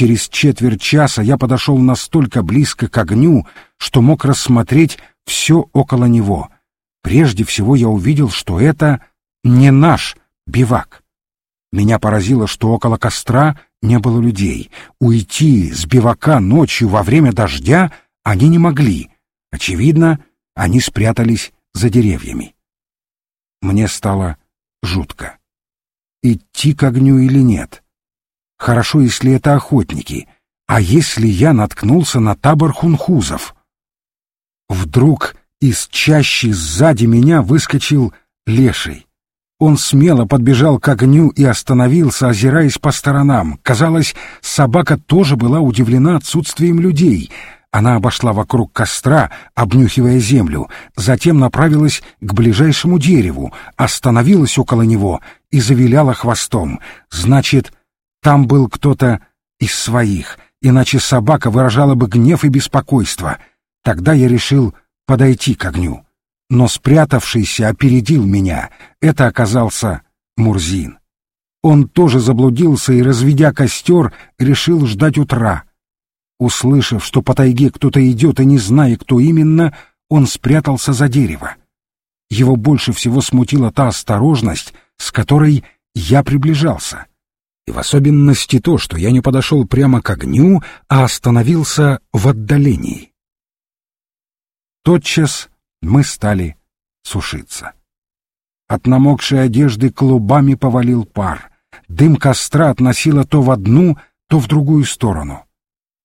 Через четверть часа я подошел настолько близко к огню, что мог рассмотреть все около него. Прежде всего я увидел, что это не наш бивак. Меня поразило, что около костра не было людей. Уйти с бивака ночью во время дождя они не могли. Очевидно, они спрятались за деревьями. Мне стало жутко. Идти к огню или нет? Хорошо, если это охотники. А если я наткнулся на табор хунхузов? Вдруг из чащи сзади меня выскочил леший. Он смело подбежал к огню и остановился, озираясь по сторонам. Казалось, собака тоже была удивлена отсутствием людей. Она обошла вокруг костра, обнюхивая землю, затем направилась к ближайшему дереву, остановилась около него и завиляла хвостом. Значит, там был кто-то из своих, иначе собака выражала бы гнев и беспокойство. Тогда я решил подойти к огню но спрятавшийся опередил меня. Это оказался Мурзин. Он тоже заблудился и, разведя костер, решил ждать утра. Услышав, что по тайге кто-то идет и не зная, кто именно, он спрятался за дерево. Его больше всего смутила та осторожность, с которой я приближался. И в особенности то, что я не подошел прямо к огню, а остановился в отдалении. Тотчас мы стали сушиться. От намокшей одежды клубами повалил пар. Дым костра относило то в одну, то в другую сторону.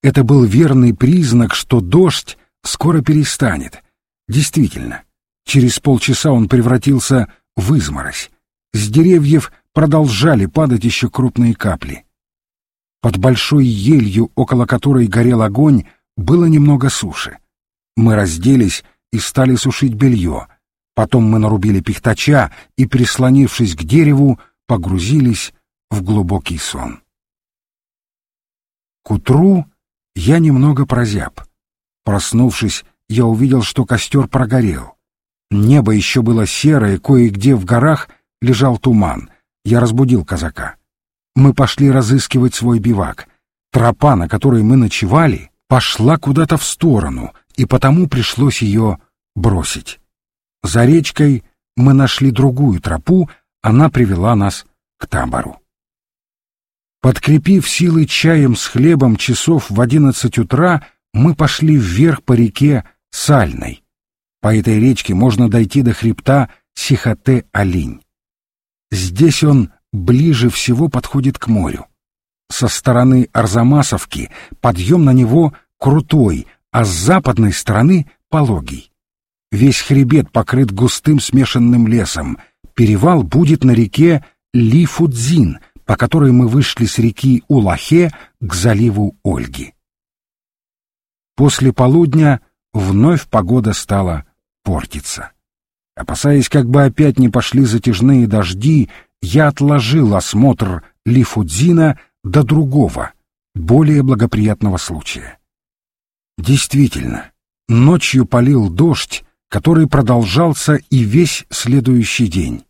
Это был верный признак, что дождь скоро перестанет. Действительно, через полчаса он превратился в изморозь. С деревьев продолжали падать еще крупные капли. Под большой елью, около которой горел огонь, было немного суши. Мы разделись и стали сушить белье. Потом мы нарубили пихтача и, прислонившись к дереву, погрузились в глубокий сон. К утру я немного прозяб. Проснувшись, я увидел, что костер прогорел. Небо еще было серое, кое-где в горах лежал туман. Я разбудил казака. Мы пошли разыскивать свой бивак. Тропа, на которой мы ночевали, пошла куда-то в сторону, и потому пришлось ее бросить. За речкой мы нашли другую тропу, она привела нас к табору. Подкрепив силы чаем с хлебом часов в одиннадцать утра, мы пошли вверх по реке Сальной. По этой речке можно дойти до хребта Сихоте-Алинь. Здесь он ближе всего подходит к морю. Со стороны Арзамасовки подъем на него крутой, а с западной стороны — пологий. Весь хребет покрыт густым смешанным лесом. Перевал будет на реке Лифудзин, по которой мы вышли с реки Улахе к заливу Ольги. После полудня вновь погода стала портиться. Опасаясь, как бы опять не пошли затяжные дожди, я отложил осмотр Лифудзина до другого, более благоприятного случая. Действительно, ночью полил дождь, который продолжался и весь следующий день.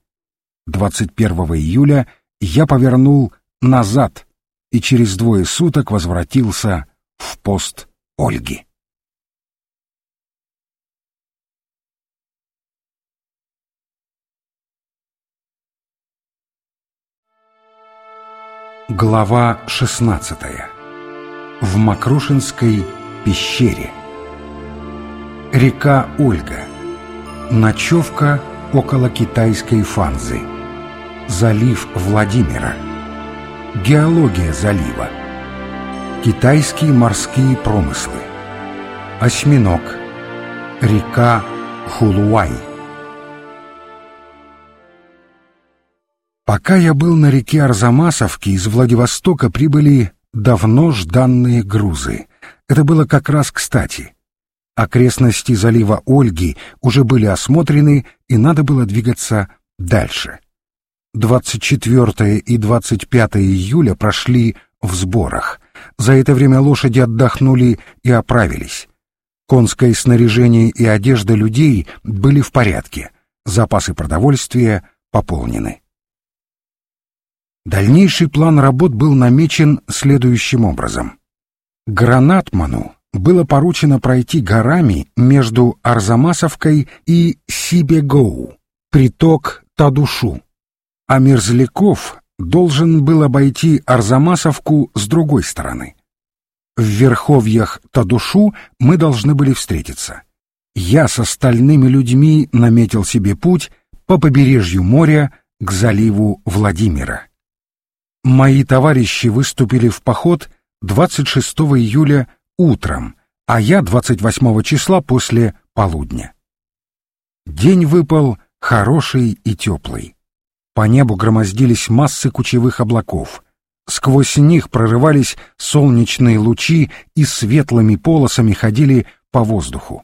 21 июля я повернул назад и через двое суток возвратился в пост Ольги. Глава 16. В Макрушинской пещере. Река Ольга. Ночевка около китайской Фанзы. Залив Владимира. Геология залива. Китайские морские промыслы. Осьминог. Река Хулуай. Пока я был на реке Арзамасовке, из Владивостока прибыли давно жданные грузы. Это было как раз кстати. Окрестности залива Ольги уже были осмотрены, и надо было двигаться дальше. 24 и 25 июля прошли в сборах. За это время лошади отдохнули и оправились. Конское снаряжение и одежда людей были в порядке. Запасы продовольствия пополнены. Дальнейший план работ был намечен следующим образом. Гранатману было поручено пройти горами между Арзамасовкой и Сибегоу, приток Тадушу, а Мерзляков должен был обойти Арзамасовку с другой стороны. В верховьях Тадушу мы должны были встретиться. Я с остальными людьми наметил себе путь по побережью моря к заливу Владимира. Мои товарищи выступили в поход 26 июля утром, а я 28 числа после полудня. День выпал хороший и теплый. По небу громоздились массы кучевых облаков. Сквозь них прорывались солнечные лучи и светлыми полосами ходили по воздуху.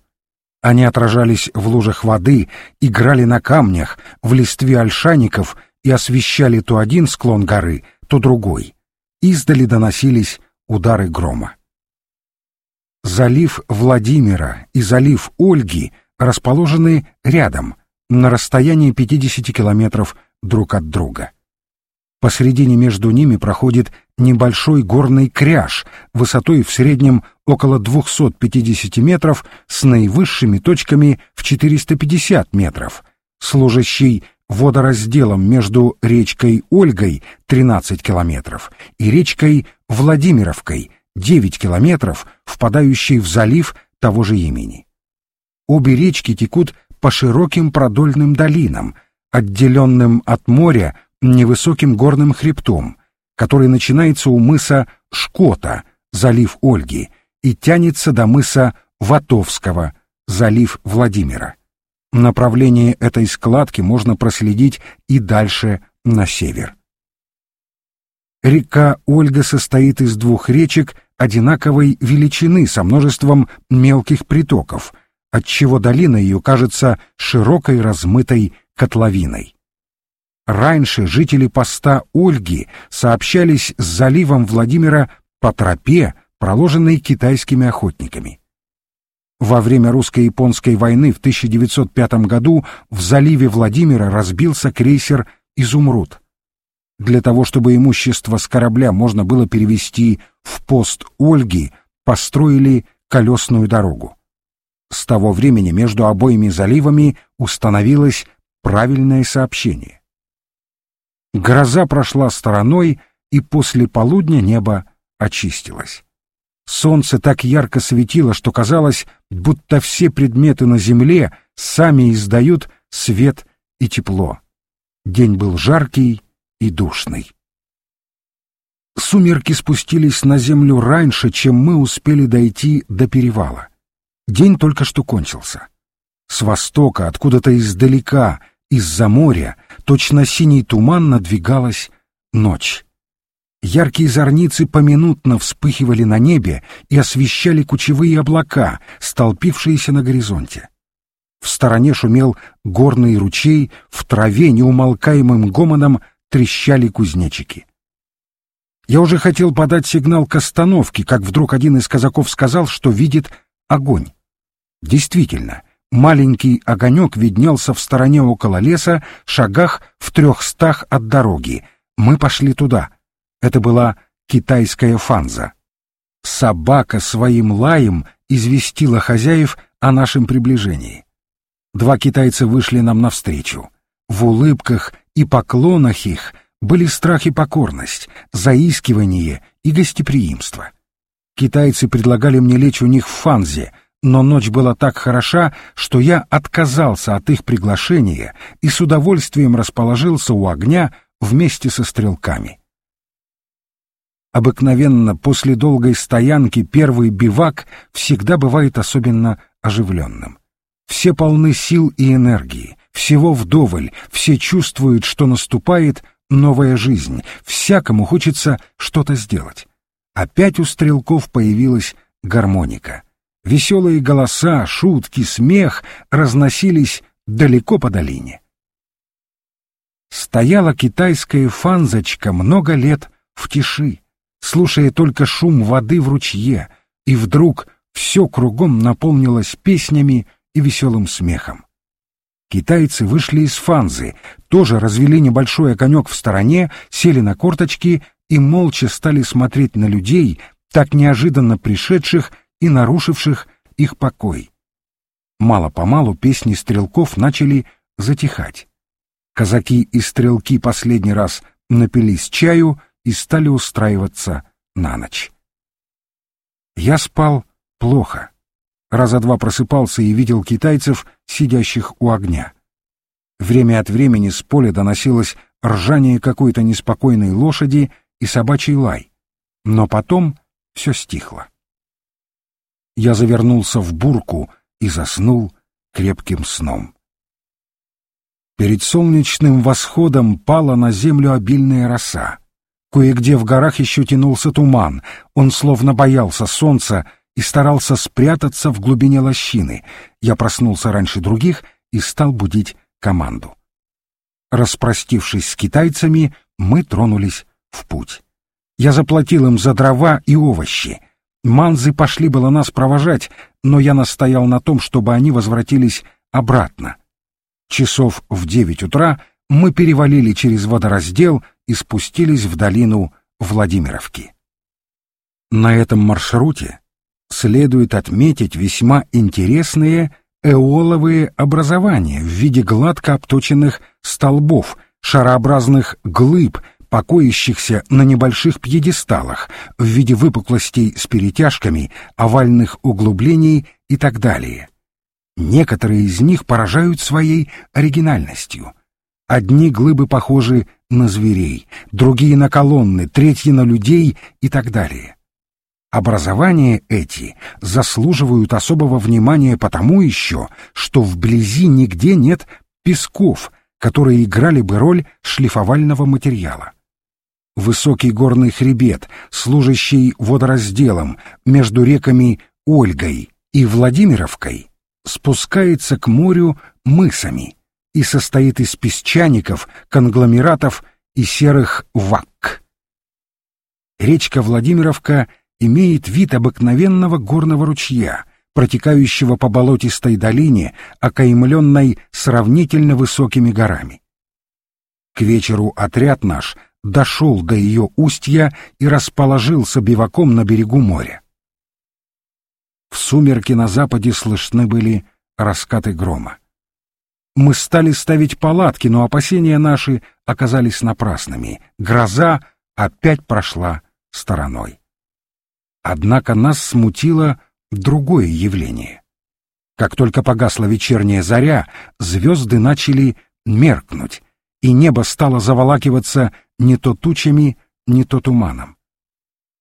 Они отражались в лужах воды, играли на камнях, в листве ольшаников и освещали то один склон горы, то другой. Издали доносились удары грома. Залив Владимира и залив Ольги расположены рядом, на расстоянии 50 километров друг от друга. Посредине между ними проходит небольшой горный кряж высотой в среднем около 250 метров с наивысшими точками в 450 метров, служащий водоразделом между речкой Ольгой 13 километров и речкой Владимировкой 9 километров, впадающей в залив того же имени. Обе речки текут по широким продольным долинам, отделенным от моря невысоким горным хребтом, который начинается у мыса Шкота, залив Ольги, и тянется до мыса Ватовского, залив Владимира. Направление этой складки можно проследить и дальше на север. Река Ольга состоит из двух речек одинаковой величины со множеством мелких притоков, отчего долина ее кажется широкой размытой котловиной. Раньше жители поста Ольги сообщались с заливом Владимира по тропе, проложенной китайскими охотниками. Во время русско-японской войны в 1905 году в заливе Владимира разбился крейсер «Изумруд». Для того, чтобы имущество с корабля можно было перевести в пост Ольги, построили колесную дорогу. С того времени между обоими заливами установилось правильное сообщение. Гроза прошла стороной, и после полудня небо очистилось. Солнце так ярко светило, что казалось, будто все предметы на земле сами издают свет и тепло. День был жаркий и душный. Сумерки спустились на землю раньше, чем мы успели дойти до перевала. День только что кончился. С востока, откуда-то издалека, из-за моря, точно синий туман, надвигалась ночь. Яркие зорницы поминутно вспыхивали на небе и освещали кучевые облака, столпившиеся на горизонте. В стороне шумел горный ручей, в траве неумолкаемым гомоном трещали кузнечики. Я уже хотел подать сигнал к остановке, как вдруг один из казаков сказал, что видит огонь. Действительно, Маленький огонек виднелся в стороне около леса, шагах в трехстах от дороги. Мы пошли туда. Это была китайская фанза. Собака своим лаем известила хозяев о нашем приближении. Два китайца вышли нам навстречу. В улыбках и поклонах их были страх и покорность, заискивание и гостеприимство. Китайцы предлагали мне лечь у них в фанзе, но ночь была так хороша, что я отказался от их приглашения и с удовольствием расположился у огня вместе со стрелками. Обыкновенно после долгой стоянки первый бивак всегда бывает особенно оживленным. Все полны сил и энергии, всего вдоволь, все чувствуют, что наступает новая жизнь, всякому хочется что-то сделать. Опять у стрелков появилась гармоника — Веселые голоса, шутки, смех разносились далеко по долине. Стояла китайская фанзочка много лет в тиши, слушая только шум воды в ручье, и вдруг все кругом наполнилось песнями и веселым смехом. Китайцы вышли из Фанзы, тоже развели небольшой огонек в стороне, сели на корточки и молча стали смотреть на людей, так неожиданно пришедших и нарушивших их покой. Мало-помалу песни стрелков начали затихать. Казаки и стрелки последний раз напились чаю и стали устраиваться на ночь. Я спал плохо раза два просыпался и видел китайцев, сидящих у огня. Время от времени с поля доносилось ржание какой-то неспокойной лошади и собачий лай. Но потом все стихло. Я завернулся в бурку и заснул крепким сном. Перед солнечным восходом пала на землю обильная роса. Кое-где в горах еще тянулся туман, он словно боялся солнца и старался спрятаться в глубине лощины. Я проснулся раньше других и стал будить команду. Распростившись с китайцами, мы тронулись в путь. Я заплатил им за дрова и овощи. Манзы пошли было нас провожать, но я настоял на том, чтобы они возвратились обратно. Часов в девять утра мы перевалили через водораздел и спустились в долину Владимировки. На этом маршруте следует отметить весьма интересные эоловые образования в виде гладко обточенных столбов, шарообразных глыб, покоящихся на небольших пьедесталах в виде выпуклостей с перетяжками, овальных углублений и так далее. Некоторые из них поражают своей оригинальностью. Одни глыбы похожи на зверей, другие на колонны, третьи на людей и так далее. Образования эти заслуживают особого внимания потому еще, что вблизи нигде нет песков, которые играли бы роль шлифовального материала. Высокий горный хребет, служащий водоразделом между реками Ольгой и Владимировкой, спускается к морю мысами и состоит из песчаников, конгломератов и серых вак. Речка Владимировка — имеет вид обыкновенного горного ручья, протекающего по болотистой долине, окаймленной сравнительно высокими горами. К вечеру отряд наш дошел до ее устья и расположился биваком на берегу моря. В сумерки на западе слышны были раскаты грома. Мы стали ставить палатки, но опасения наши оказались напрасными. Гроза опять прошла стороной. Однако нас смутило другое явление. Как только погасла вечерняя заря, звезды начали меркнуть, и небо стало заволакиваться не то тучами, не то туманом.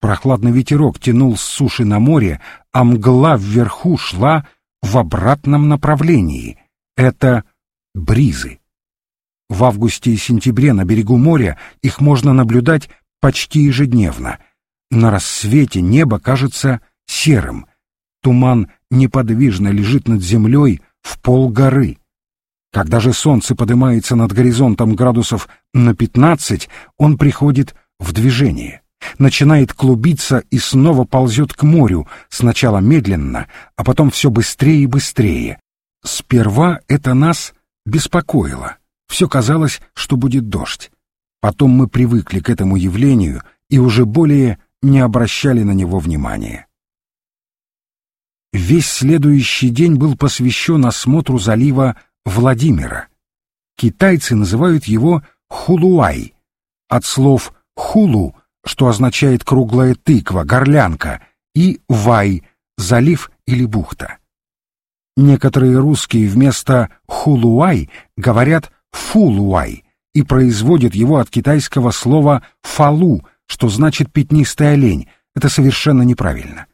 Прохладный ветерок тянул с суши на море, а мгла вверху шла в обратном направлении. Это бризы. В августе и сентябре на берегу моря их можно наблюдать почти ежедневно — на рассвете небо кажется серым. Туман неподвижно лежит над землей в полгоры. Когда же солнце поднимается над горизонтом градусов на пятнадцать, он приходит в движение, начинает клубиться и снова ползет к морю, сначала медленно, а потом все быстрее и быстрее. Сперва это нас беспокоило. Все казалось, что будет дождь. Потом мы привыкли к этому явлению и уже более не обращали на него внимания. Весь следующий день был посвящен осмотру залива Владимира. Китайцы называют его Хулуай, от слов «хулу», что означает круглая тыква, горлянка, и «вай», залив или бухта. Некоторые русские вместо «хулуай» говорят «фулуай» и производят его от китайского слова «фалу», что значит пятнистый олень. Это совершенно неправильно.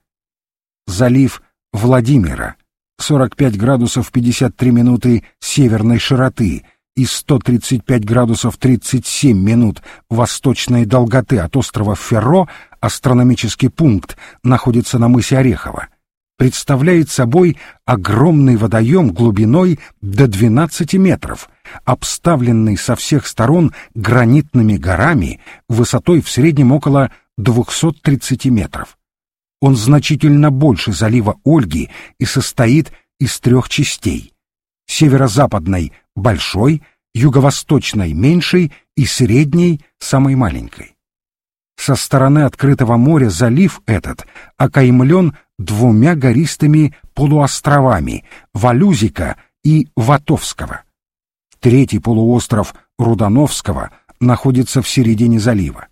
Залив Владимира, 45 градусов 53 минуты северной широты и 135 градусов 37 минут восточной долготы от острова Ферро, астрономический пункт, находится на мысе Орехово представляет собой огромный водоем глубиной до 12 метров, обставленный со всех сторон гранитными горами высотой в среднем около 230 метров. Он значительно больше залива Ольги и состоит из трех частей. Северо-западной большой, юго-восточной меньшей и средней самой маленькой. Со стороны открытого моря залив этот окаймлен двумя гористыми полуостровами Валюзика и Ватовского. Третий полуостров Рудановского находится в середине залива.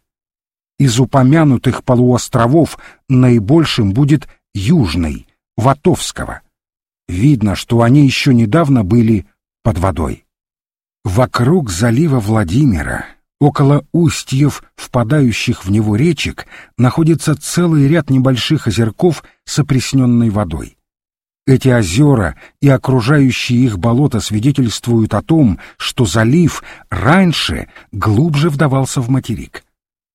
Из упомянутых полуостровов наибольшим будет Южный, Ватовского. Видно, что они еще недавно были под водой. Вокруг залива Владимира, около устьев, впадающих в него речек, находится целый ряд небольших озерков с опресненной водой. Эти озера и окружающие их болота свидетельствуют о том, что залив раньше глубже вдавался в материк.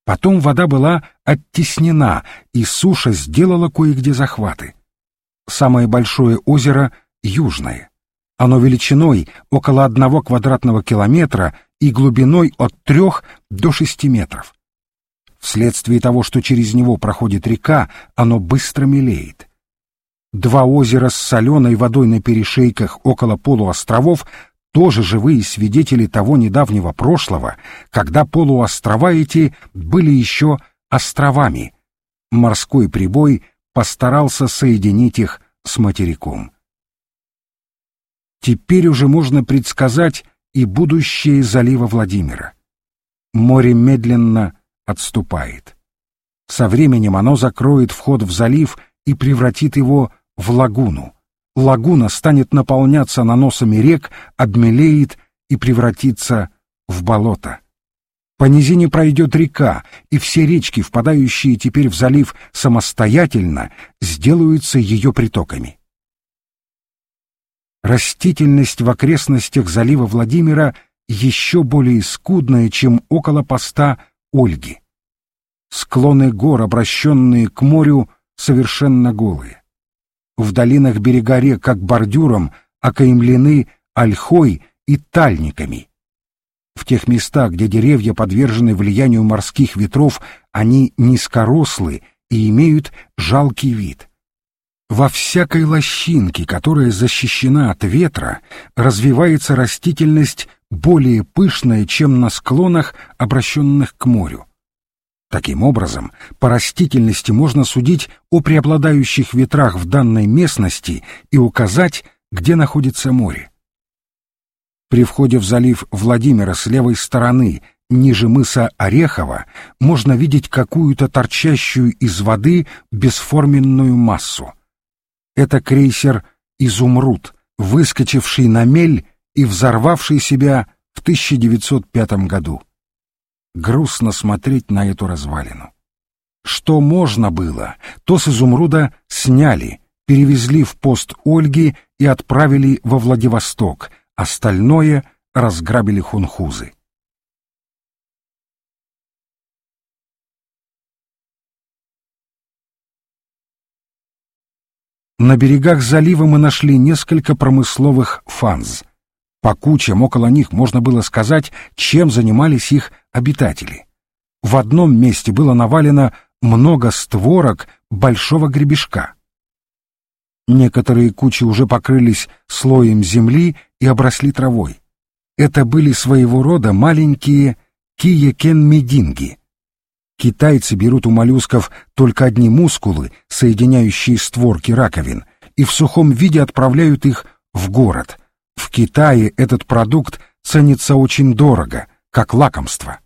Потом вода была оттеснена, и суша сделала кое-где захваты. Самое большое озеро — Южное. Оно величиной около одного квадратного километра и глубиной от трех до шести метров. Вследствие того, что через него проходит река, оно быстро мелеет. Два озера с соленой водой на перешейках около полуостровов тоже живые свидетели того недавнего прошлого, когда полуострова эти были еще островами. Морской прибой постарался соединить их с материком. Теперь уже можно предсказать и будущее залива Владимира. Море медленно отступает. Со временем оно закроет вход в залив и превратит его в лагуну. Лагуна станет наполняться наносами рек, обмелеет и превратится в болото. По низине пройдет река, и все речки, впадающие теперь в залив самостоятельно, сделаются ее притоками. Растительность в окрестностях залива Владимира еще более скудная, чем около поста Ольги. Склоны гор, обращенные к морю, совершенно голые. В долинах берега рек, как бордюром, окаймлены ольхой и тальниками. В тех местах, где деревья подвержены влиянию морских ветров, они низкорослы и имеют жалкий вид. Во всякой лощинке, которая защищена от ветра, развивается растительность более пышная, чем на склонах, обращенных к морю. Таким образом, по растительности можно судить о преобладающих ветрах в данной местности и указать, где находится море. При входе в залив Владимира с левой стороны, ниже мыса Орехова, можно видеть какую-то торчащую из воды бесформенную массу. Это крейсер «Изумруд», выскочивший на мель и взорвавший себя в 1905 году. Грустно смотреть на эту развалину. Что можно было, то с «Изумруда» сняли, перевезли в пост Ольги и отправили во Владивосток, остальное разграбили хунхузы. На берегах залива мы нашли несколько промысловых фанз. По кучам около них можно было сказать, чем занимались их обитатели. В одном месте было навалено много створок большого гребешка. Некоторые кучи уже покрылись слоем земли и обросли травой. Это были своего рода маленькие киекен-мединги, Китайцы берут у моллюсков только одни мускулы, соединяющие створки раковин, и в сухом виде отправляют их в город. В Китае этот продукт ценится очень дорого, как лакомство.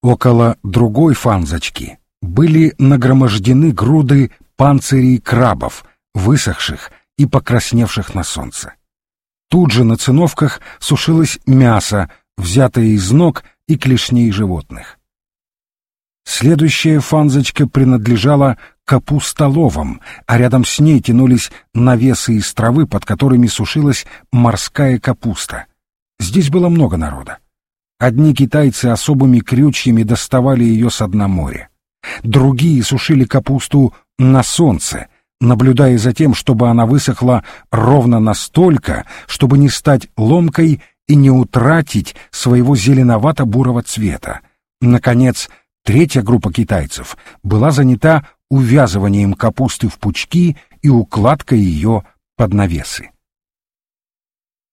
Около другой фанзочки были нагромождены груды панцирей крабов, высохших и покрасневших на солнце. Тут же на циновках сушилось мясо, взятое из ног и клешней животных. Следующая фанзочка принадлежала капустоловам, а рядом с ней тянулись навесы из травы, под которыми сушилась морская капуста. Здесь было много народа. Одни китайцы особыми крючьями доставали ее с дна моря. Другие сушили капусту на солнце, наблюдая за тем, чтобы она высохла ровно настолько, чтобы не стать ломкой и не утратить своего зеленовато-бурого цвета. Наконец, Третья группа китайцев была занята увязыванием капусты в пучки и укладкой ее под навесы.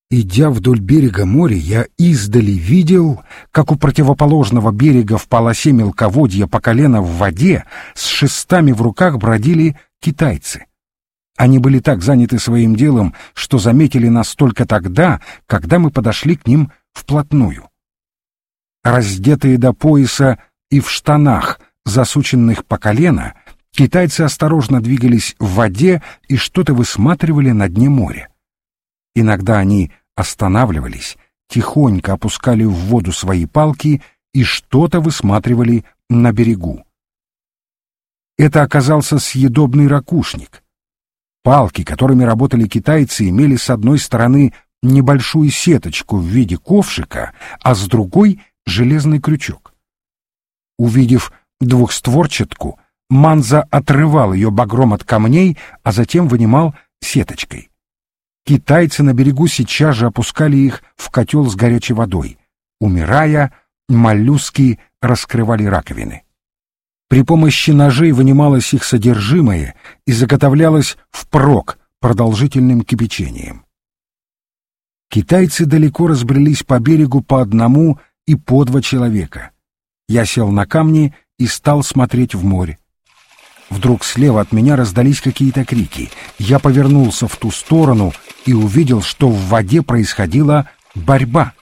Идя вдоль берега моря, я издали видел, как у противоположного берега в полосе мелководья по колено в воде с шестами в руках бродили китайцы. Они были так заняты своим делом, что заметили нас только тогда, когда мы подошли к ним вплотную. Раздетые до пояса и в штанах, засученных по колено, китайцы осторожно двигались в воде и что-то высматривали на дне моря. Иногда они останавливались, тихонько опускали в воду свои палки и что-то высматривали на берегу. Это оказался съедобный ракушник. Палки, которыми работали китайцы, имели с одной стороны небольшую сеточку в виде ковшика, а с другой — железный крючок. Увидев двухстворчатку, Манза отрывал ее багром от камней, а затем вынимал сеточкой. Китайцы на берегу сейчас же опускали их в котел с горячей водой. Умирая, моллюски раскрывали раковины. При помощи ножей вынималось их содержимое и заготовлялось впрок продолжительным кипячением. Китайцы далеко разбрелись по берегу по одному и по два человека. Я сел на камни и стал смотреть в море. Вдруг слева от меня раздались какие-то крики. Я повернулся в ту сторону и увидел, что в воде происходила борьба.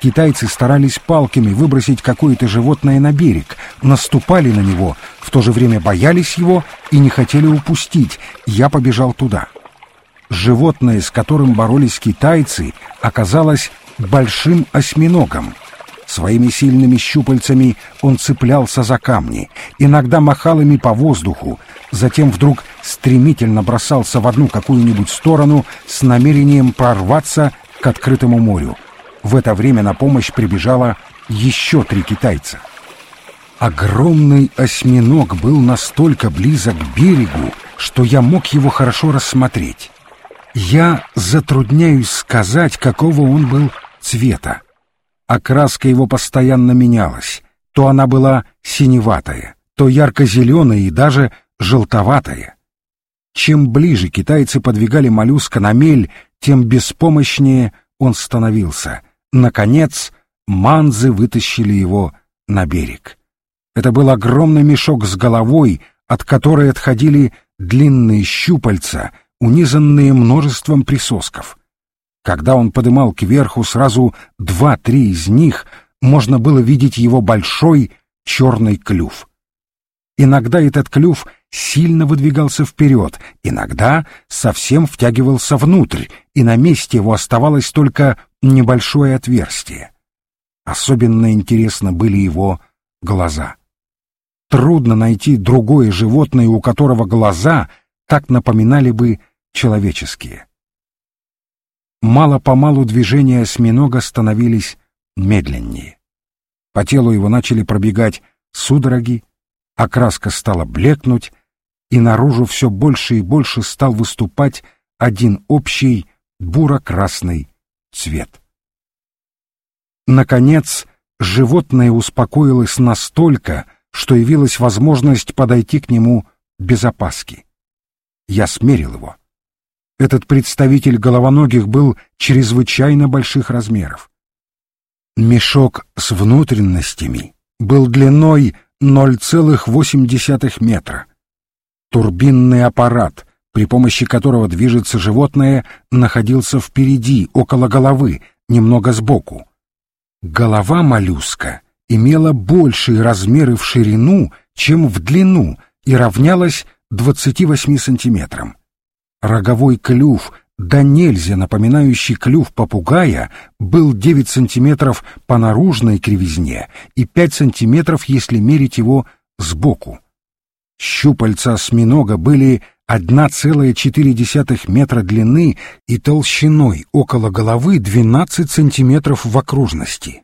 Китайцы старались палками выбросить какое-то животное на берег, наступали на него, в то же время боялись его и не хотели упустить. Я побежал туда. Животное, с которым боролись китайцы, оказалось большим осьминогом. Своими сильными щупальцами он цеплялся за камни, иногда махал ими по воздуху, затем вдруг стремительно бросался в одну какую-нибудь сторону с намерением прорваться к открытому морю. В это время на помощь прибежало еще три китайца. Огромный осьминог был настолько близок к берегу, что я мог его хорошо рассмотреть. Я затрудняюсь сказать, какого он был цвета окраска его постоянно менялась. То она была синеватая, то ярко-зеленая и даже желтоватая. Чем ближе китайцы подвигали моллюска на мель, тем беспомощнее он становился. Наконец, манзы вытащили его на берег. Это был огромный мешок с головой, от которой отходили длинные щупальца, унизанные множеством присосков. Когда он подымал кверху сразу два-три из них, можно было видеть его большой черный клюв. Иногда этот клюв сильно выдвигался вперед, иногда совсем втягивался внутрь, и на месте его оставалось только небольшое отверстие. Особенно интересно были его глаза. Трудно найти другое животное, у которого глаза так напоминали бы человеческие мало-помалу движения осьминога становились медленнее. По телу его начали пробегать судороги, окраска стала блекнуть, и наружу все больше и больше стал выступать один общий буро-красный цвет. Наконец, животное успокоилось настолько, что явилась возможность подойти к нему без опаски. Я смерил его. Этот представитель головоногих был чрезвычайно больших размеров. Мешок с внутренностями был длиной 0,8 метра. Турбинный аппарат, при помощи которого движется животное, находился впереди, около головы, немного сбоку. Голова моллюска имела большие размеры в ширину, чем в длину, и равнялась 28 сантиметрам. Роговой клюв, да нельзя напоминающий клюв попугая, был 9 сантиметров по наружной кривизне и 5 сантиметров, если мерить его сбоку. Щупальца осьминога были 1,4 метра длины и толщиной около головы 12 сантиметров в окружности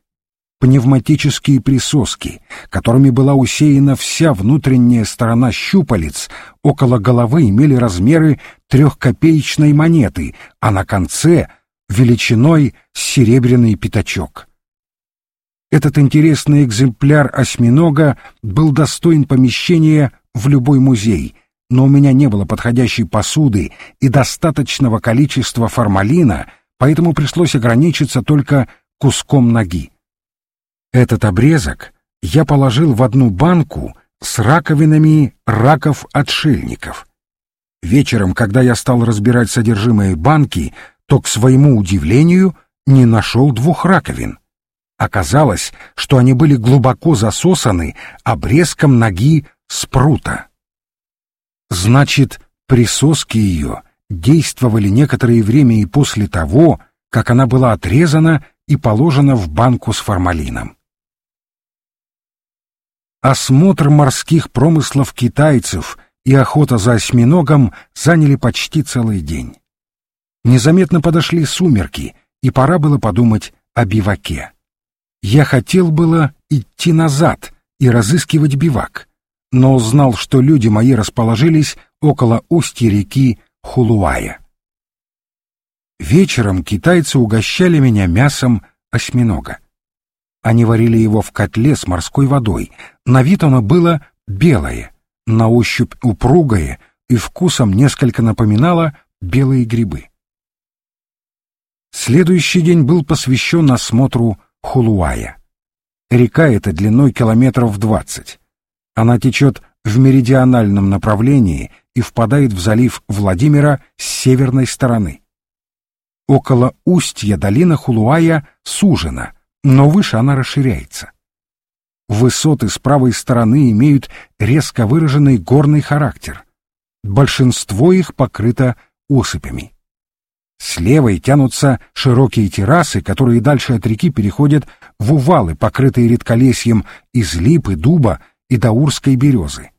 пневматические присоски, которыми была усеяна вся внутренняя сторона щупалец, около головы имели размеры трехкопеечной монеты, а на конце — величиной серебряный пятачок. Этот интересный экземпляр осьминога был достоин помещения в любой музей, но у меня не было подходящей посуды и достаточного количества формалина, поэтому пришлось ограничиться только куском ноги. Этот обрезок я положил в одну банку с раковинами раков-отшельников. Вечером, когда я стал разбирать содержимое банки, то, к своему удивлению, не нашел двух раковин. Оказалось, что они были глубоко засосаны обрезком ноги спрута. Значит, присоски ее действовали некоторое время и после того, как она была отрезана и положена в банку с формалином. Осмотр морских промыслов китайцев и охота за осьминогом заняли почти целый день. Незаметно подошли сумерки, и пора было подумать о биваке. Я хотел было идти назад и разыскивать бивак, но узнал, что люди мои расположились около устья реки Хулуая. Вечером китайцы угощали меня мясом осьминога. Они варили его в котле с морской водой. На вид оно было белое, на ощупь упругое и вкусом несколько напоминало белые грибы. Следующий день был посвящен осмотру Хулуая. Река эта длиной километров двадцать. Она течет в меридиональном направлении и впадает в залив Владимира с северной стороны. Около устья долина Хулуая сужена, но выше она расширяется. Высоты с правой стороны имеют резко выраженный горный характер. Большинство их покрыто осыпями. С левой тянутся широкие террасы, которые дальше от реки переходят в увалы, покрытые редколесьем из липы, дуба и даурской березы.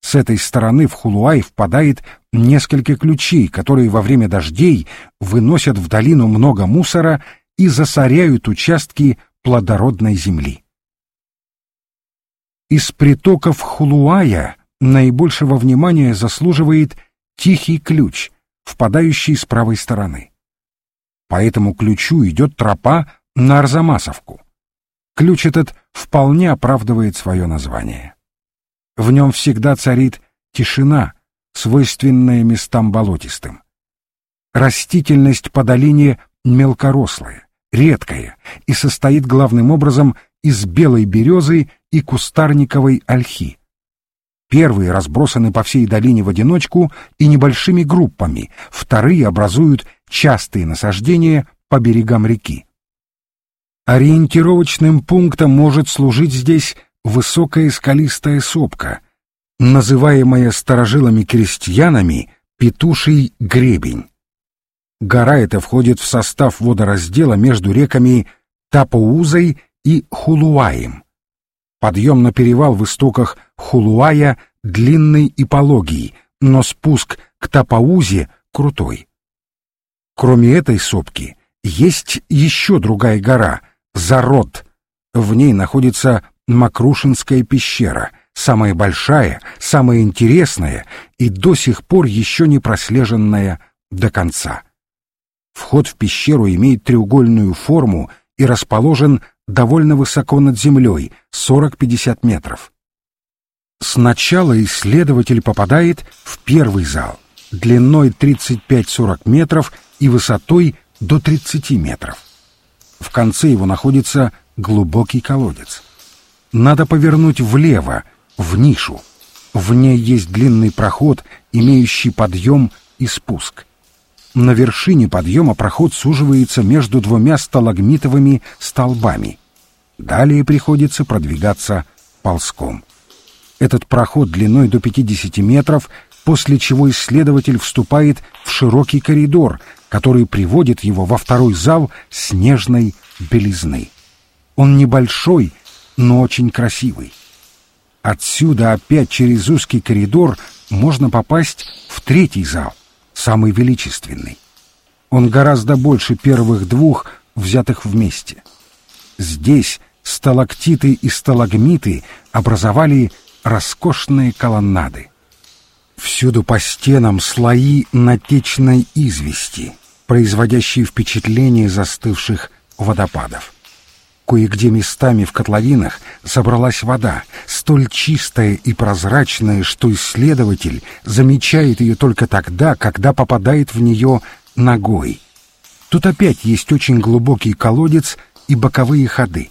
С этой стороны в Хулуай впадает несколько ключей, которые во время дождей выносят в долину много мусора и засоряют участки плодородной земли. Из притоков Хулуая наибольшего внимания заслуживает Тихий ключ, впадающий с правой стороны. По этому ключу идет тропа на Арзамасовку. Ключ этот вполне оправдывает свое название. В нем всегда царит тишина, свойственная местам болотистым. Растительность по долине мелкорослая, редкая и состоит главным образом из белой березы и кустарниковой ольхи. Первые разбросаны по всей долине в одиночку и небольшими группами, вторые образуют частые насаждения по берегам реки. Ориентировочным пунктом может служить здесь высокая скалистая сопка, называемая старожилами-крестьянами Петуший гребень. Гора эта входит в состав водораздела между реками Тапоузой и Хулуаем. Подъем на перевал в истоках Хулуая длинный и пологий, но спуск к Тапаузе крутой. Кроме этой сопки, есть еще другая гора — Зарод. В ней находится Макрушинская пещера, самая большая, самая интересная и до сих пор еще не прослеженная до конца. Вход в пещеру имеет треугольную форму и расположен довольно высоко над землей, 40-50 метров. Сначала исследователь попадает в первый зал, длиной 35-40 метров и высотой до 30 метров. В конце его находится глубокий колодец. Надо повернуть влево, в нишу. В ней есть длинный проход, имеющий подъем и спуск. На вершине подъема проход суживается между двумя сталагмитовыми столбами. Далее приходится продвигаться ползком. Этот проход длиной до 50 метров, после чего исследователь вступает в широкий коридор, который приводит его во второй зал снежной белизны. Он небольшой, но очень красивый. Отсюда опять через узкий коридор можно попасть в третий зал, самый величественный. Он гораздо больше первых двух, взятых вместе. Здесь сталактиты и сталагмиты образовали роскошные колоннады. Всюду по стенам слои натечной извести, производящие впечатление застывших водопадов. Кое-где местами в котловинах собралась вода, столь чистая и прозрачная, что исследователь замечает ее только тогда, когда попадает в нее ногой. Тут опять есть очень глубокий колодец и боковые ходы.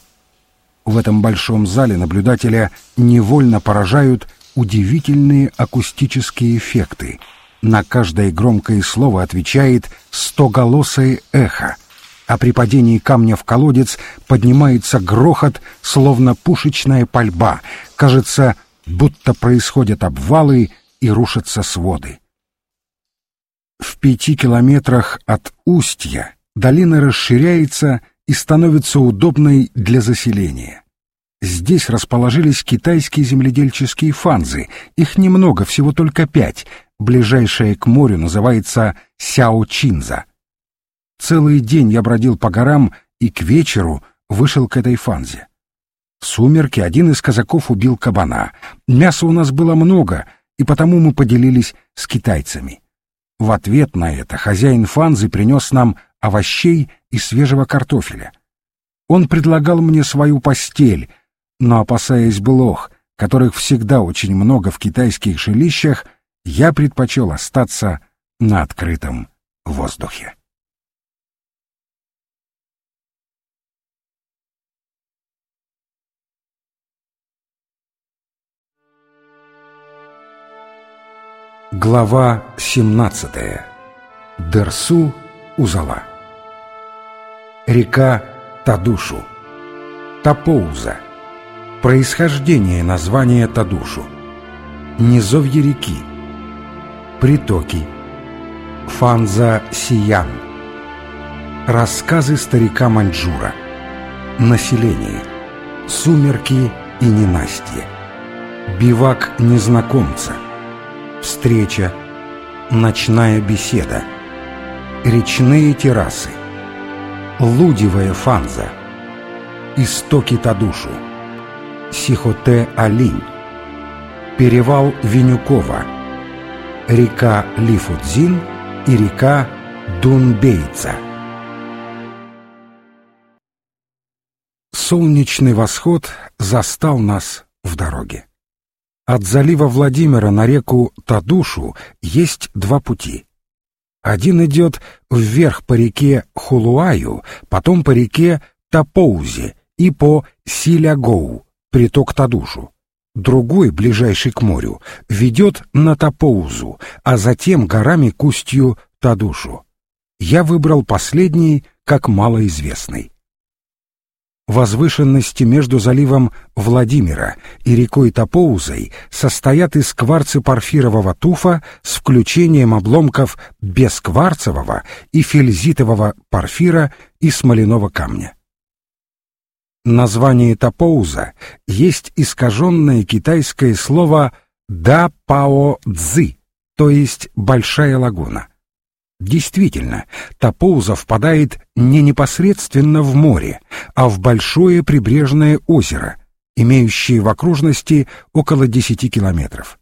В этом большом зале наблюдателя невольно поражают удивительные акустические эффекты. На каждое громкое слово отвечает стоголосое эхо, а при падении камня в колодец поднимается грохот, словно пушечная пальба. Кажется, будто происходят обвалы и рушатся своды. В пяти километрах от устья долина расширяется и становится удобной для заселения. Здесь расположились китайские земледельческие фанзы. Их немного, всего только пять. Ближайшая к морю называется Сяочинза. Целый день я бродил по горам и к вечеру вышел к этой фанзе. В сумерки один из казаков убил кабана. Мяса у нас было много, и потому мы поделились с китайцами. В ответ на это хозяин фанзы принес нам овощей и свежего картофеля. Он предлагал мне свою постель, но, опасаясь блох, которых всегда очень много в китайских жилищах, я предпочел остаться на открытом воздухе. Глава 17. Дерсу Узала. Река Тадушу. Тапоуза. Происхождение названия Тадушу. Низовье реки. Притоки. Фанза Сиян. Рассказы старика Маньчжура. Население. Сумерки и ненастье. Бивак незнакомца встреча, ночная беседа, речные террасы, лудевая фанза, истоки Тадушу, Сихоте-Алинь, перевал Винюкова, река Лифудзин и река Дунбейца. Солнечный восход застал нас в дороге. От залива Владимира на реку Тадушу есть два пути. Один идет вверх по реке Хулуаю, потом по реке Тапоузе и по Силягоу, приток Тадушу. Другой, ближайший к морю, ведет на Тапоузу, а затем горами к устью Тадушу. Я выбрал последний, как малоизвестный. Возвышенности между заливом Владимира и рекой Топоузой состоят из кварцепорфирового туфа с включением обломков бескварцевого и фельзитового порфира и смоляного камня. Название Топоуза есть искаженное китайское слово «да-пао-цзы», то есть «большая лагуна». Действительно, Тапоуза впадает не непосредственно в море, а в большое прибрежное озеро, имеющее в окружности около 10 километров.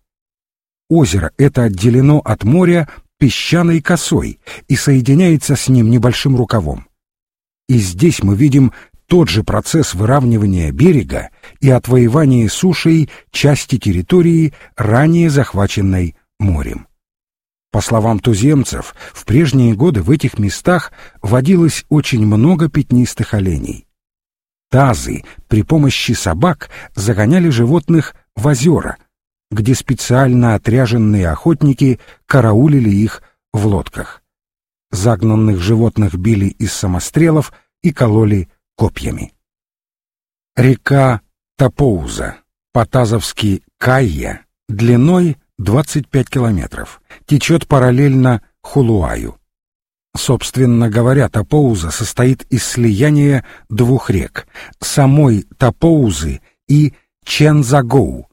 Озеро это отделено от моря песчаной косой и соединяется с ним небольшим рукавом. И здесь мы видим тот же процесс выравнивания берега и отвоевания сушей части территории, ранее захваченной морем. По словам туземцев, в прежние годы в этих местах водилось очень много пятнистых оленей. Тазы при помощи собак загоняли животных в озера, где специально отряженные охотники караулили их в лодках. Загнанных животных били из самострелов и кололи копьями. Река Тапоуза, по-тазовски Кайя, длиной 25 километров, течет параллельно Хулуаю. Собственно говоря, Тапоуза состоит из слияния двух рек — самой Тапоузы и Чензагоу.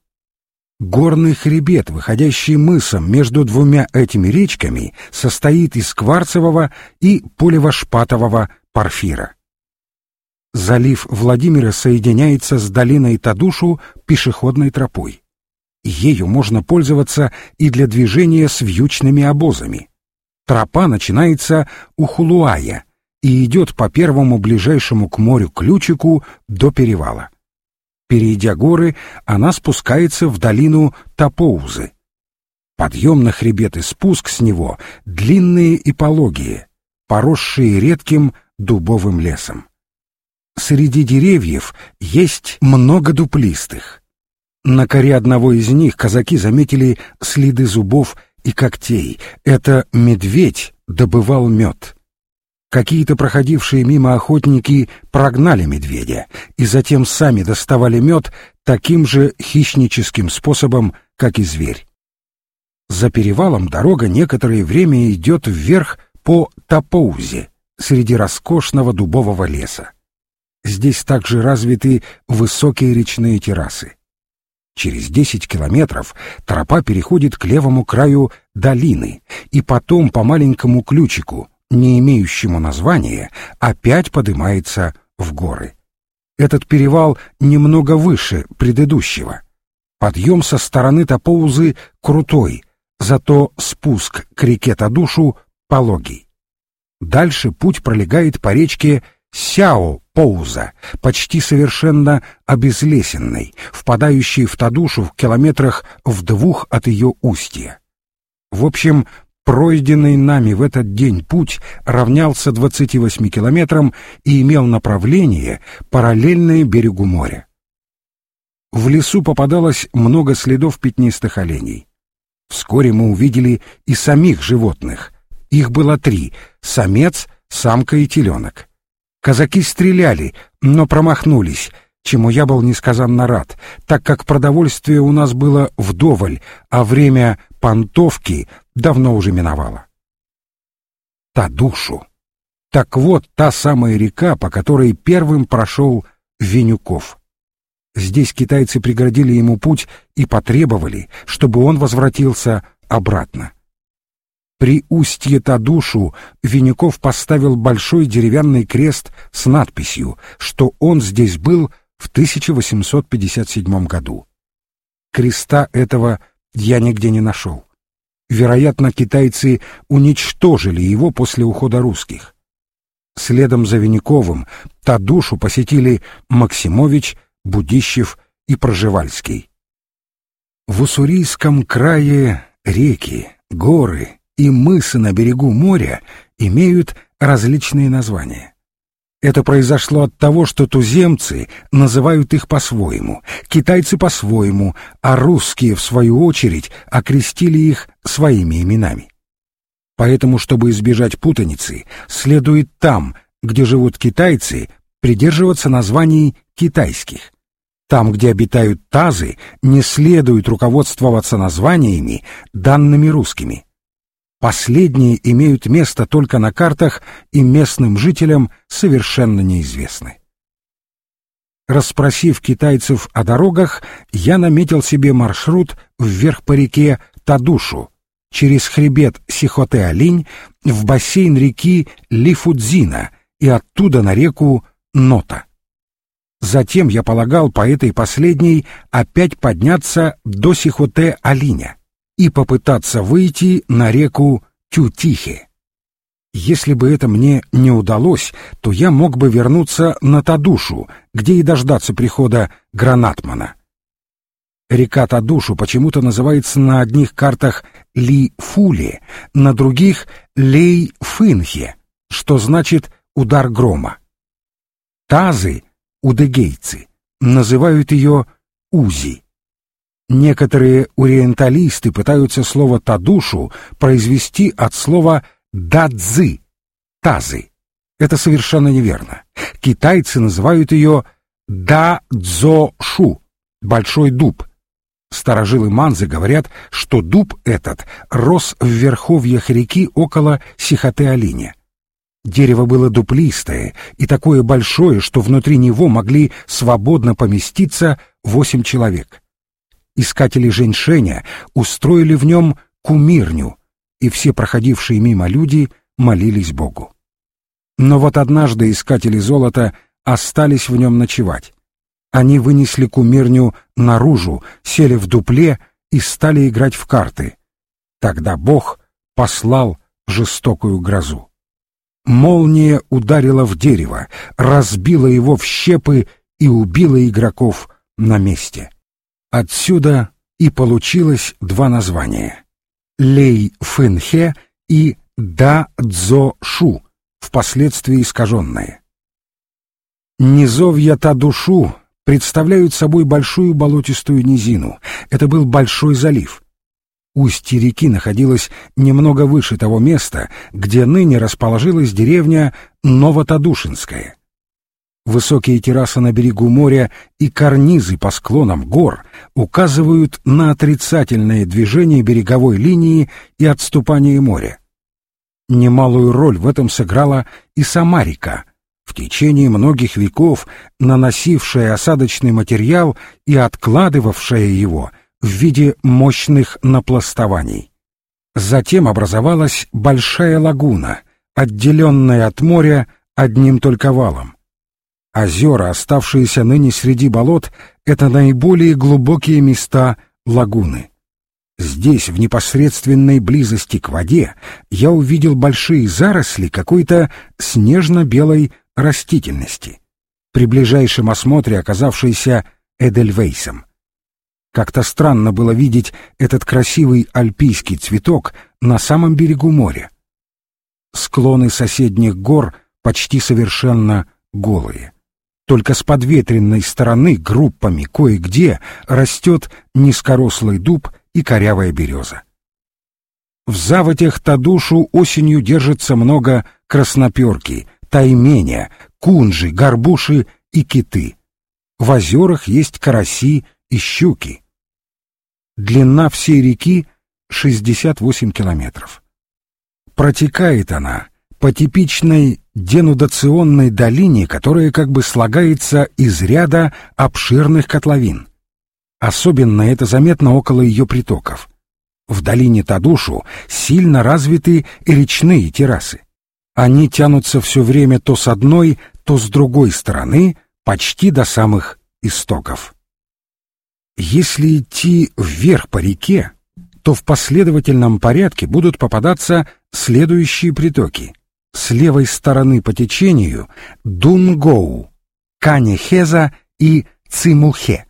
Горный хребет, выходящий мысом между двумя этими речками, состоит из кварцевого и полевошпатового порфира. Залив Владимира соединяется с долиной Тадушу пешеходной тропой. Ею можно пользоваться и для движения с вьючными обозами. Тропа начинается у Хулуая и идет по первому ближайшему к морю ключику до перевала. Перейдя горы, она спускается в долину Тапоузы. Подъем на хребет и спуск с него длинные и пологие. поросшие редким дубовым лесом. Среди деревьев есть много дуплистых. На коре одного из них казаки заметили следы зубов и когтей. Это медведь добывал мед. Какие-то проходившие мимо охотники прогнали медведя и затем сами доставали мед таким же хищническим способом, как и зверь. За перевалом дорога некоторое время идет вверх по Топоузе, среди роскошного дубового леса. Здесь также развиты высокие речные террасы. Через десять километров тропа переходит к левому краю долины и потом по маленькому ключику, не имеющему названия, опять поднимается в горы. Этот перевал немного выше предыдущего. Подъем со стороны Топоузы крутой, зато спуск к реке Тадушу пологий. Дальше путь пролегает по речке Сяо-Поуза, почти совершенно обезлесенной, впадающей в Тадушу в километрах в двух от ее устья. В общем, Пройденный нами в этот день путь равнялся 28 километрам и имел направление, параллельное берегу моря. В лесу попадалось много следов пятнистых оленей. Вскоре мы увидели и самих животных. Их было три — самец, самка и теленок. Казаки стреляли, но промахнулись, чему я был несказанно рад, так как продовольствие у нас было вдоволь, а время понтовки давно уже миновало. Та душу. Так вот та самая река, по которой первым прошел Венюков. Здесь китайцы преградили ему путь и потребовали, чтобы он возвратился обратно. При устье Тадушу Винюков поставил большой деревянный крест с надписью, что он здесь был в 1857 году. Креста этого я нигде не нашел. Вероятно, китайцы уничтожили его после ухода русских. Следом за Винниковым Тадушу посетили Максимович, Будищев и Проживальский. В Уссурийском крае реки, горы и мысы на берегу моря имеют различные названия. Это произошло от того, что туземцы называют их по-своему, китайцы по-своему, а русские, в свою очередь, окрестили их своими именами. Поэтому, чтобы избежать путаницы, следует там, где живут китайцы, придерживаться названий китайских. Там, где обитают тазы, не следует руководствоваться названиями, данными русскими. Последние имеют место только на картах и местным жителям совершенно неизвестны. Расспросив китайцев о дорогах, я наметил себе маршрут вверх по реке Тадушу, через хребет Сихоте-Алинь в бассейн реки Лифудзина и оттуда на реку Нота. Затем я полагал по этой последней опять подняться до Сихоте-Алиня и попытаться выйти на реку Тютихе. Если бы это мне не удалось, то я мог бы вернуться на Тадушу, где и дождаться прихода Гранатмана. Река Тадушу почему-то называется на одних картах Ли-Фули, на других Лей-Фынхе, что значит «удар грома». Тазы, удыгейцы, называют ее Узи. Некоторые ориенталисты пытаются слово «тадушу» произвести от слова «дадзы» — «тазы». Это совершенно неверно. Китайцы называют ее «да-дзо-шу» — «большой дуб». Старожилы Манзы говорят, что дуб этот рос в верховьях реки около Сихоте-Алине. Дерево было дуплистое и такое большое, что внутри него могли свободно поместиться восемь человек искатели женьшеня устроили в нем кумирню, и все проходившие мимо люди молились Богу. Но вот однажды искатели золота остались в нем ночевать. Они вынесли кумирню наружу, сели в дупле и стали играть в карты. Тогда Бог послал жестокую грозу. Молния ударила в дерево, разбила его в щепы и убила игроков на месте. Отсюда и получилось два названия — Лей Фэнхе и Да Цзо Шу, впоследствии искаженное. Низовья Тадушу представляют собой большую болотистую низину. Это был большой залив. Устье реки находилось немного выше того места, где ныне расположилась деревня Новотадушинская. Высокие террасы на берегу моря и карнизы по склонам гор указывают на отрицательное движение береговой линии и отступание моря. Немалую роль в этом сыграла и сама река, в течение многих веков наносившая осадочный материал и откладывавшая его в виде мощных напластований. Затем образовалась большая лагуна, отделенная от моря одним только валом. Озера, оставшиеся ныне среди болот, это наиболее глубокие места лагуны. Здесь, в непосредственной близости к воде, я увидел большие заросли какой-то снежно-белой растительности, при ближайшем осмотре оказавшейся Эдельвейсом. Как-то странно было видеть этот красивый альпийский цветок на самом берегу моря. Склоны соседних гор почти совершенно голые. Только с подветренной стороны группами кое-где растет низкорослый дуб и корявая береза. В заводях Тадушу осенью держится много красноперки, тайменя, кунжи, горбуши и киты. В озерах есть караси и щуки. Длина всей реки 68 километров. Протекает она по типичной денудационной долине, которая как бы слагается из ряда обширных котловин. Особенно это заметно около ее притоков. В долине Тадушу сильно развиты речные террасы. Они тянутся все время то с одной, то с другой стороны, почти до самых истоков. Если идти вверх по реке, то в последовательном порядке будут попадаться следующие притоки. С левой стороны по течению Дунгоу, Канехеза и Цимухе.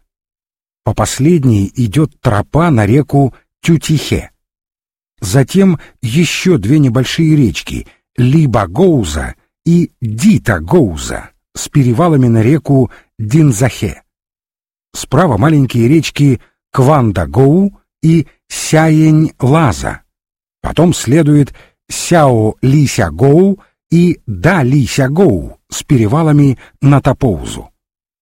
По последней идет тропа на реку Тютихе. Затем еще две небольшие речки — Либо-Гоуза и Дита-Гоуза с перевалами на реку Динзахе. Справа маленькие речки Кванда-Гоу и Сяень-Лаза. Потом следует Сяо-Лися-Гоу и Да-Лися-Гоу с перевалами на Топоузу.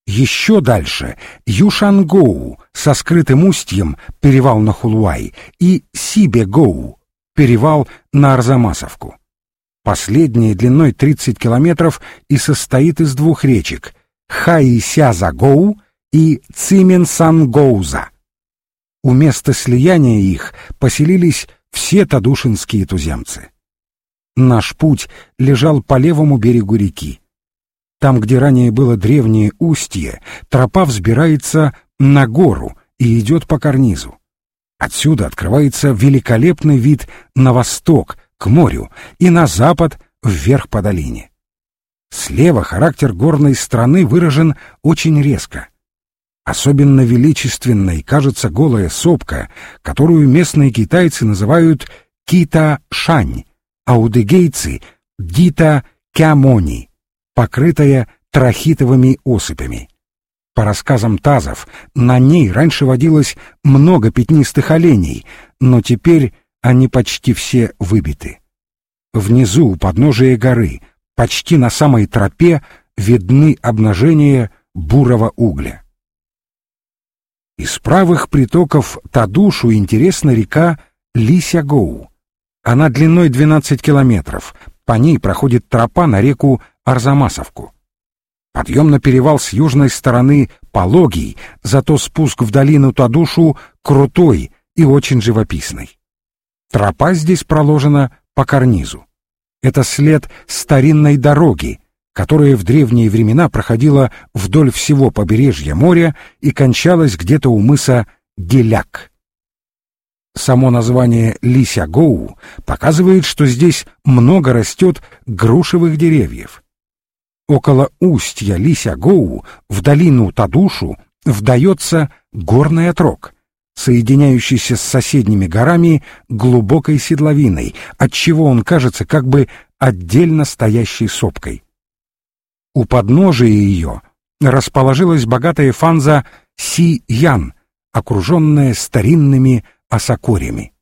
Еще дальше Юшангоу со скрытым устьем, перевал на Хулуай, и Сибе-Гоу, перевал на Арзамасовку. Последняя длиной 30 километров и состоит из двух речек — Хаи-Сяза-Гоу и Цимен-Сан-Гоуза. У места слияния их поселились все тадушинские туземцы. Наш путь лежал по левому берегу реки. Там, где ранее было древнее устье, тропа взбирается на гору и идет по карнизу. Отсюда открывается великолепный вид на восток, к морю, и на запад, вверх по долине. Слева характер горной страны выражен очень резко. Особенно величественной кажется голая сопка, которую местные китайцы называют кита-шань, а удыгейцы — дита-кямони, покрытая трахитовыми осыпями. По рассказам тазов, на ней раньше водилось много пятнистых оленей, но теперь они почти все выбиты. Внизу, у подножия горы, почти на самой тропе, видны обнажения бурого угля. Из правых притоков Тадушу интересна река Лисягоу. Она длиной 12 километров, по ней проходит тропа на реку Арзамасовку. Подъем на перевал с южной стороны пологий, зато спуск в долину Тадушу крутой и очень живописный. Тропа здесь проложена по карнизу. Это след старинной дороги, которая в древние времена проходила вдоль всего побережья моря и кончалась где-то у мыса Геляк. Само название Лисягоу показывает, что здесь много растет грушевых деревьев. Около устья Лисягоу в долину Тадушу вдается горный отрог, соединяющийся с соседними горами глубокой седловиной, отчего он кажется как бы отдельно стоящей сопкой. У подножия ее расположилась богатая фанза Си-Ян, окруженная старинными осокорями.